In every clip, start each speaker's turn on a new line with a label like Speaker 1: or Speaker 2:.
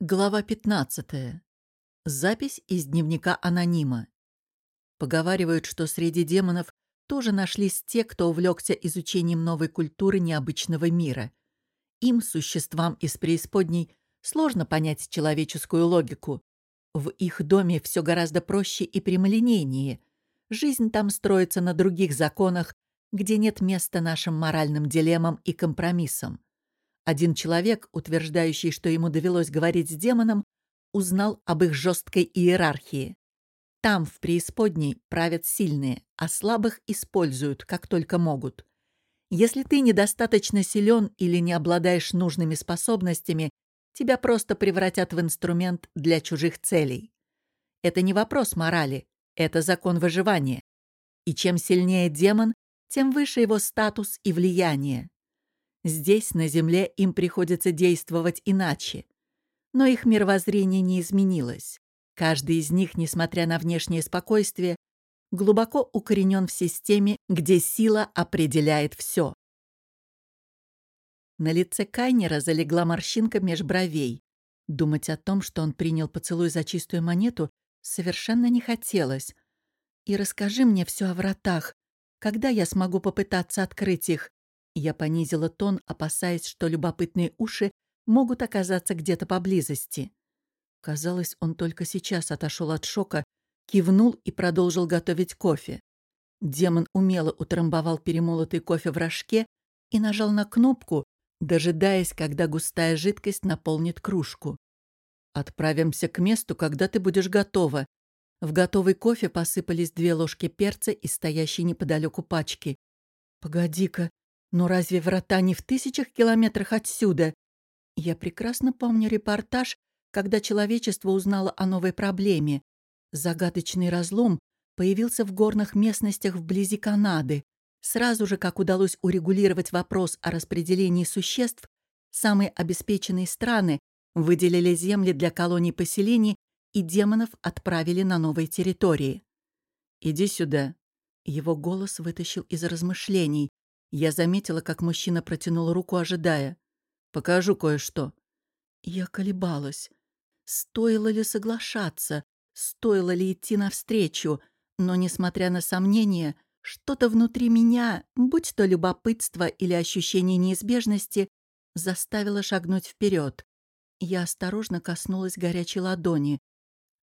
Speaker 1: Глава 15. Запись из дневника анонима. Поговаривают, что среди демонов тоже нашлись те, кто увлекся изучением новой культуры необычного мира. Им, существам из преисподней, сложно понять человеческую логику. В их доме все гораздо проще и прямолинейнее. Жизнь там строится на других законах, где нет места нашим моральным дилеммам и компромиссам. Один человек, утверждающий, что ему довелось говорить с демоном, узнал об их жесткой иерархии. Там, в преисподней, правят сильные, а слабых используют, как только могут. Если ты недостаточно силен или не обладаешь нужными способностями, тебя просто превратят в инструмент для чужих целей. Это не вопрос морали, это закон выживания. И чем сильнее демон, тем выше его статус и влияние. Здесь, на Земле, им приходится действовать иначе. Но их мировоззрение не изменилось. Каждый из них, несмотря на внешнее спокойствие, глубоко укоренен в системе, где сила определяет все. На лице Кайнера залегла морщинка меж бровей. Думать о том, что он принял поцелуй за чистую монету, совершенно не хотелось. «И расскажи мне все о вратах. Когда я смогу попытаться открыть их? Я понизила тон, опасаясь, что любопытные уши могут оказаться где-то поблизости. Казалось, он только сейчас отошел от шока, кивнул и продолжил готовить кофе. Демон умело утрамбовал перемолотый кофе в рожке и нажал на кнопку, дожидаясь, когда густая жидкость наполнит кружку. «Отправимся к месту, когда ты будешь готова». В готовый кофе посыпались две ложки перца из стоящей неподалеку пачки. «Погоди-ка, но разве врата не в тысячах километрах отсюда? Я прекрасно помню репортаж, когда человечество узнало о новой проблеме. Загадочный разлом появился в горных местностях вблизи Канады. Сразу же, как удалось урегулировать вопрос о распределении существ, самые обеспеченные страны выделили земли для колоний поселений и демонов отправили на новые территории. «Иди сюда». Его голос вытащил из размышлений. Я заметила, как мужчина протянул руку, ожидая. «Покажу кое-что». Я колебалась. Стоило ли соглашаться? Стоило ли идти навстречу? Но, несмотря на сомнения, что-то внутри меня, будь то любопытство или ощущение неизбежности, заставило шагнуть вперед. Я осторожно коснулась горячей ладони.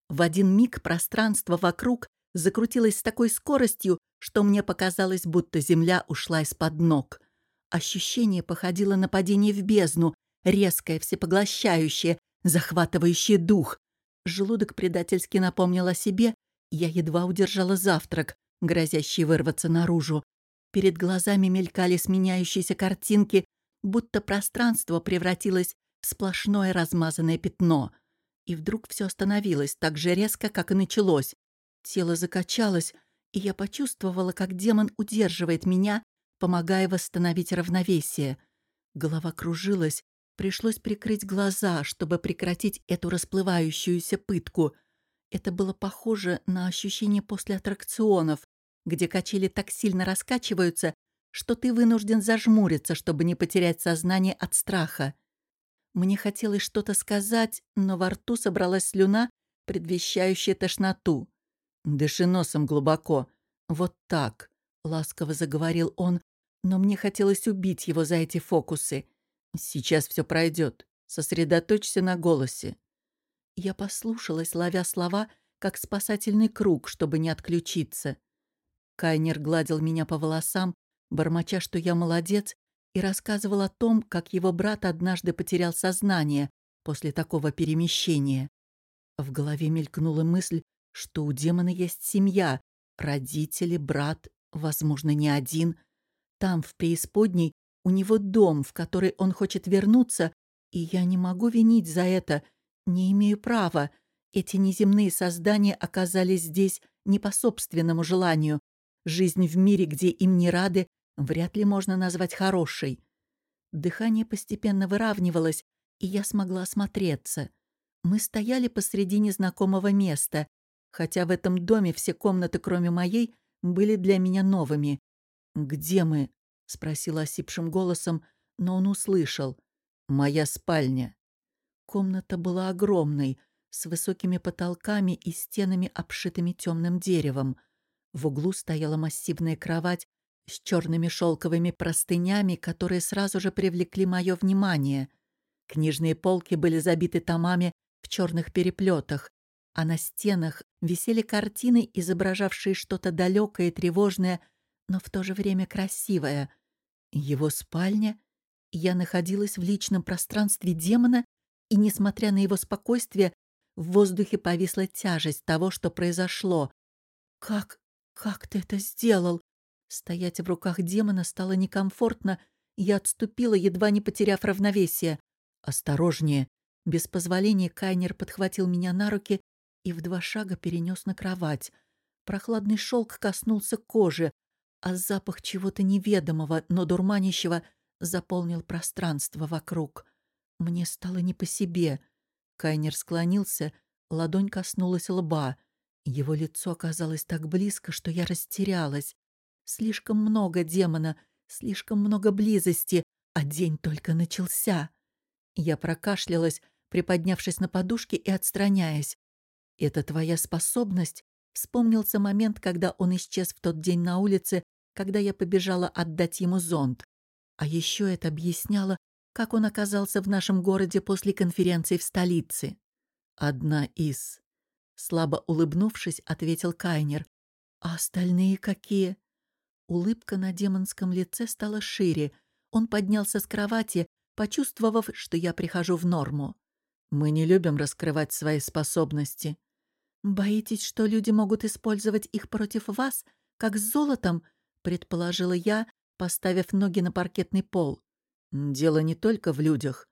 Speaker 1: В один миг пространство вокруг закрутилось с такой скоростью, что мне показалось, будто земля ушла из-под ног. Ощущение походило на падение в бездну, резкое, всепоглощающее, захватывающее дух. Желудок предательски напомнил о себе, я едва удержала завтрак, грозящий вырваться наружу. Перед глазами мелькали сменяющиеся картинки, будто пространство превратилось в сплошное размазанное пятно. И вдруг все остановилось так же резко, как и началось. Тело закачалось, и я почувствовала, как демон удерживает меня, помогая восстановить равновесие. Голова кружилась, пришлось прикрыть глаза, чтобы прекратить эту расплывающуюся пытку. Это было похоже на ощущение после аттракционов, где качели так сильно раскачиваются, что ты вынужден зажмуриться, чтобы не потерять сознание от страха. Мне хотелось что-то сказать, но во рту собралась слюна, предвещающая тошноту. «Дыши носом глубоко. Вот так», — ласково заговорил он, но мне хотелось убить его за эти фокусы. «Сейчас все пройдет. Сосредоточься на голосе». Я послушалась, ловя слова, как спасательный круг, чтобы не отключиться. Кайнер гладил меня по волосам, бормоча, что я молодец, и рассказывал о том, как его брат однажды потерял сознание после такого перемещения. В голове мелькнула мысль, что у демона есть семья, родители, брат, возможно, не один. Там, в преисподней, у него дом, в который он хочет вернуться, и я не могу винить за это, не имею права. Эти неземные создания оказались здесь не по собственному желанию. Жизнь в мире, где им не рады, вряд ли можно назвать хорошей. Дыхание постепенно выравнивалось, и я смогла осмотреться. Мы стояли посреди незнакомого места, хотя в этом доме все комнаты, кроме моей, были для меня новыми. «Где мы?» — спросила осипшим голосом, но он услышал. «Моя спальня». Комната была огромной, с высокими потолками и стенами, обшитыми темным деревом. В углу стояла массивная кровать с черными шелковыми простынями, которые сразу же привлекли мое внимание. Книжные полки были забиты томами в черных переплетах, а на стенах висели картины, изображавшие что-то далекое и тревожное, но в то же время красивое. Его спальня. Я находилась в личном пространстве демона, и, несмотря на его спокойствие, в воздухе повисла тяжесть того, что произошло. «Как... как ты это сделал?» Стоять в руках демона стало некомфортно, и я отступила, едва не потеряв равновесие. «Осторожнее!» Без позволения Кайнер подхватил меня на руки и в два шага перенес на кровать. Прохладный шелк коснулся кожи, а запах чего-то неведомого, но дурманящего заполнил пространство вокруг. Мне стало не по себе — Кайнер склонился, ладонь коснулась лба. Его лицо оказалось так близко, что я растерялась. Слишком много демона, слишком много близости, а день только начался. Я прокашлялась, приподнявшись на подушке и отстраняясь. «Это твоя способность?» Вспомнился момент, когда он исчез в тот день на улице, когда я побежала отдать ему зонт. А еще это объясняло, как он оказался в нашем городе после конференции в столице. Одна из. Слабо улыбнувшись, ответил Кайнер. А остальные какие? Улыбка на демонском лице стала шире. Он поднялся с кровати, почувствовав, что я прихожу в норму. Мы не любим раскрывать свои способности. Боитесь, что люди могут использовать их против вас, как с золотом? предположила я, поставив ноги на паркетный пол. Дело не только в людях.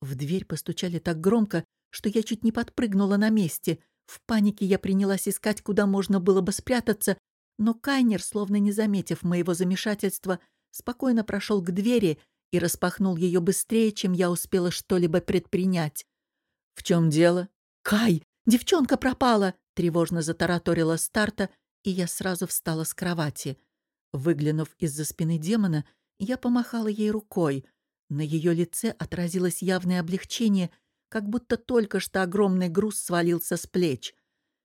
Speaker 1: В дверь постучали так громко, что я чуть не подпрыгнула на месте. В панике я принялась искать, куда можно было бы спрятаться, но Кайнер, словно не заметив моего замешательства, спокойно прошел к двери и распахнул ее быстрее, чем я успела что-либо предпринять. «В чем дело?» «Кай! Девчонка пропала!» — тревожно затараторила Старта, и я сразу встала с кровати. Выглянув из-за спины демона, я помахала ей рукой. На ее лице отразилось явное облегчение, как будто только что огромный груз свалился с плеч.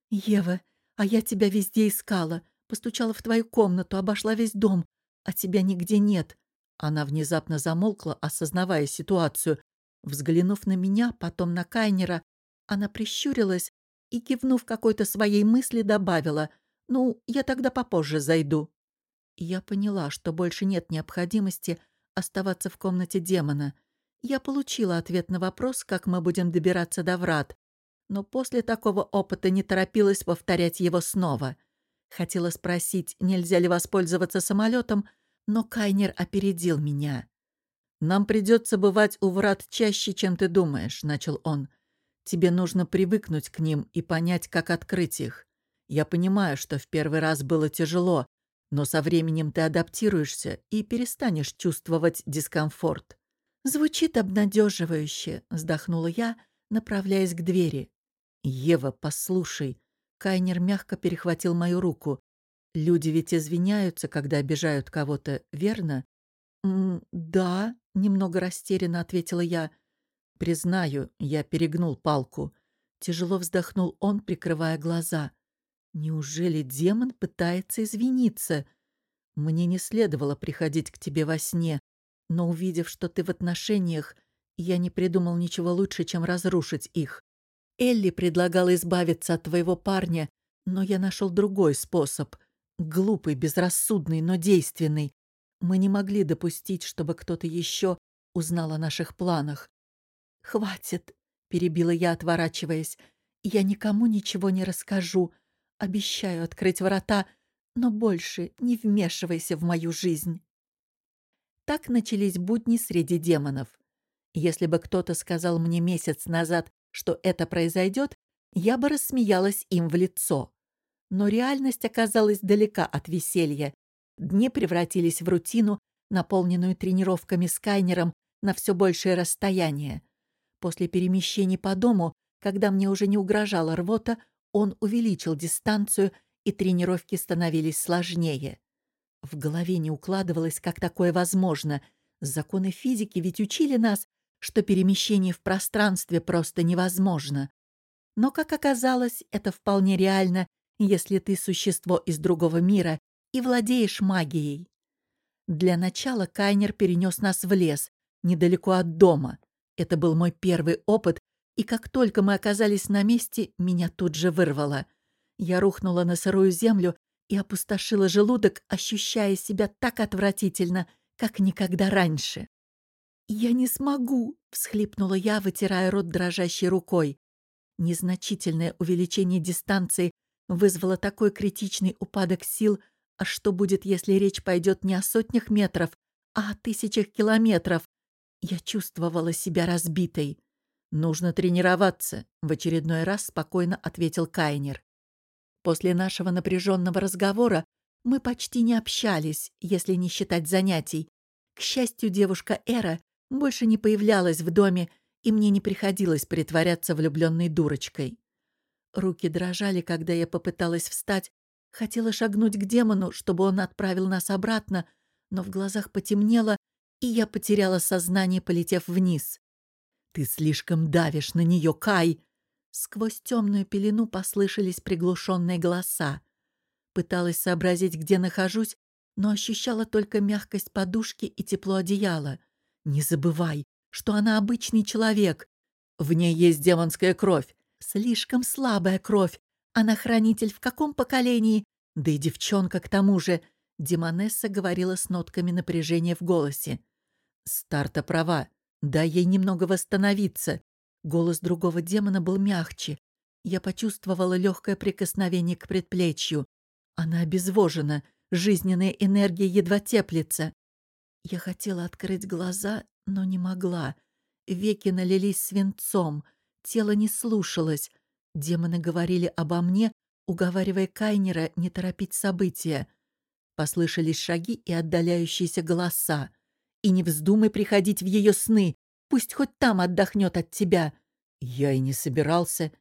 Speaker 1: «Ева, а я тебя везде искала. Постучала в твою комнату, обошла весь дом, а тебя нигде нет». Она внезапно замолкла, осознавая ситуацию. Взглянув на меня, потом на Кайнера, она прищурилась и, кивнув какой-то своей мысли, добавила, «Ну, я тогда попозже зайду». Я поняла, что больше нет необходимости оставаться в комнате демона. Я получила ответ на вопрос, как мы будем добираться до врат, но после такого опыта не торопилась повторять его снова. Хотела спросить, нельзя ли воспользоваться самолетом, но Кайнер опередил меня. «Нам придется бывать у врат чаще, чем ты думаешь», — начал он. «Тебе нужно привыкнуть к ним и понять, как открыть их. Я понимаю, что в первый раз было тяжело, но со временем ты адаптируешься и перестанешь чувствовать дискомфорт. «Звучит обнадеживающе», — вздохнула я, направляясь к двери. «Ева, послушай». Кайнер мягко перехватил мою руку. «Люди ведь извиняются, когда обижают кого-то, верно?» «М «Да», — немного растерянно ответила я. «Признаю, я перегнул палку». Тяжело вздохнул он, прикрывая глаза. Неужели демон пытается извиниться? Мне не следовало приходить к тебе во сне, но увидев, что ты в отношениях, я не придумал ничего лучше, чем разрушить их. Элли предлагала избавиться от твоего парня, но я нашел другой способ. Глупый, безрассудный, но действенный. Мы не могли допустить, чтобы кто-то еще узнал о наших планах. «Хватит», — перебила я, отворачиваясь. «Я никому ничего не расскажу. Обещаю открыть врата, но больше не вмешивайся в мою жизнь. Так начались будни среди демонов. Если бы кто-то сказал мне месяц назад, что это произойдет, я бы рассмеялась им в лицо. Но реальность оказалась далека от веселья. Дни превратились в рутину, наполненную тренировками с Кайнером на все большее расстояние. После перемещений по дому, когда мне уже не угрожала рвота, он увеличил дистанцию, и тренировки становились сложнее. В голове не укладывалось, как такое возможно. Законы физики ведь учили нас, что перемещение в пространстве просто невозможно. Но, как оказалось, это вполне реально, если ты существо из другого мира и владеешь магией. Для начала Кайнер перенес нас в лес, недалеко от дома. Это был мой первый опыт, и как только мы оказались на месте, меня тут же вырвало. Я рухнула на сырую землю и опустошила желудок, ощущая себя так отвратительно, как никогда раньше. «Я не смогу!» — всхлипнула я, вытирая рот дрожащей рукой. Незначительное увеличение дистанции вызвало такой критичный упадок сил, а что будет, если речь пойдет не о сотнях метров, а о тысячах километров? Я чувствовала себя разбитой. «Нужно тренироваться», — в очередной раз спокойно ответил Кайнер. После нашего напряженного разговора мы почти не общались, если не считать занятий. К счастью, девушка Эра больше не появлялась в доме, и мне не приходилось притворяться влюбленной дурочкой. Руки дрожали, когда я попыталась встать, хотела шагнуть к демону, чтобы он отправил нас обратно, но в глазах потемнело, и я потеряла сознание, полетев вниз. «Ты слишком давишь на нее, Кай!» Сквозь темную пелену послышались приглушенные голоса. Пыталась сообразить, где нахожусь, но ощущала только мягкость подушки и тепло одеяла. Не забывай, что она обычный человек. В ней есть демонская кровь. Слишком слабая кровь. Она хранитель в каком поколении? Да и девчонка к тому же. Демонесса говорила с нотками напряжения в голосе. Старта права. Дай ей немного восстановиться. Голос другого демона был мягче. Я почувствовала легкое прикосновение к предплечью. Она обезвожена, жизненная энергия едва теплится. Я хотела открыть глаза, но не могла. Веки налились свинцом, тело не слушалось. Демоны говорили обо мне, уговаривая Кайнера не торопить события. Послышались шаги и отдаляющиеся голоса. «И не вздумай приходить в ее сны! Пусть хоть там отдохнет от тебя!» Я и не собирался.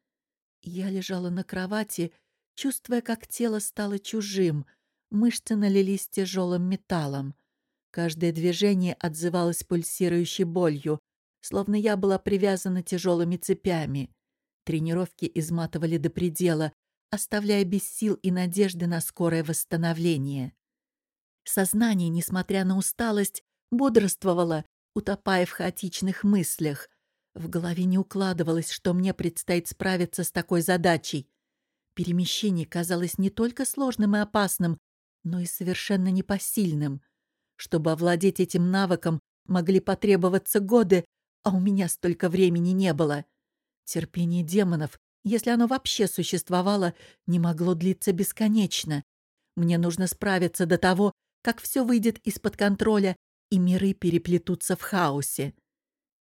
Speaker 1: Я лежала на кровати, чувствуя, как тело стало чужим. Мышцы налились тяжелым металлом. Каждое движение отзывалось пульсирующей болью, словно я была привязана тяжелыми цепями. Тренировки изматывали до предела, оставляя без сил и надежды на скорое восстановление. Сознание, несмотря на усталость, бодрствовало, утопая в хаотичных мыслях. В голове не укладывалось, что мне предстоит справиться с такой задачей. Перемещение казалось не только сложным и опасным, но и совершенно непосильным. Чтобы овладеть этим навыком, могли потребоваться годы, а у меня столько времени не было. Терпение демонов, если оно вообще существовало, не могло длиться бесконечно. Мне нужно справиться до того, как все выйдет из-под контроля, и миры переплетутся в хаосе.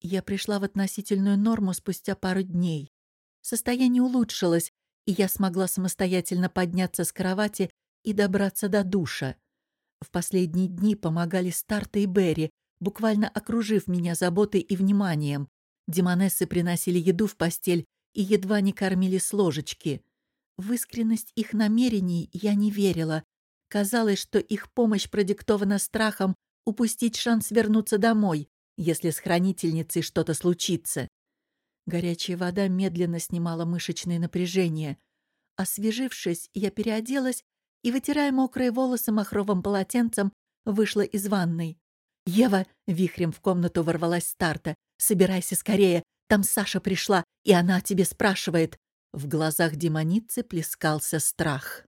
Speaker 1: Я пришла в относительную норму спустя пару дней. Состояние улучшилось, и я смогла самостоятельно подняться с кровати и добраться до душа. В последние дни помогали Старта и Берри, буквально окружив меня заботой и вниманием. Демонессы приносили еду в постель и едва не кормили с ложечки. В искренность их намерений я не верила. Казалось, что их помощь продиктована страхом упустить шанс вернуться домой, если с хранительницей что-то случится. Горячая вода медленно снимала мышечное напряжение. Освежившись, я переоделась и, вытирая мокрые волосы махровым полотенцем, вышла из ванной. «Ева!» — вихрем в комнату ворвалась Старта. «Собирайся скорее! Там Саша пришла, и она о тебе спрашивает!» В глазах демоницы плескался страх.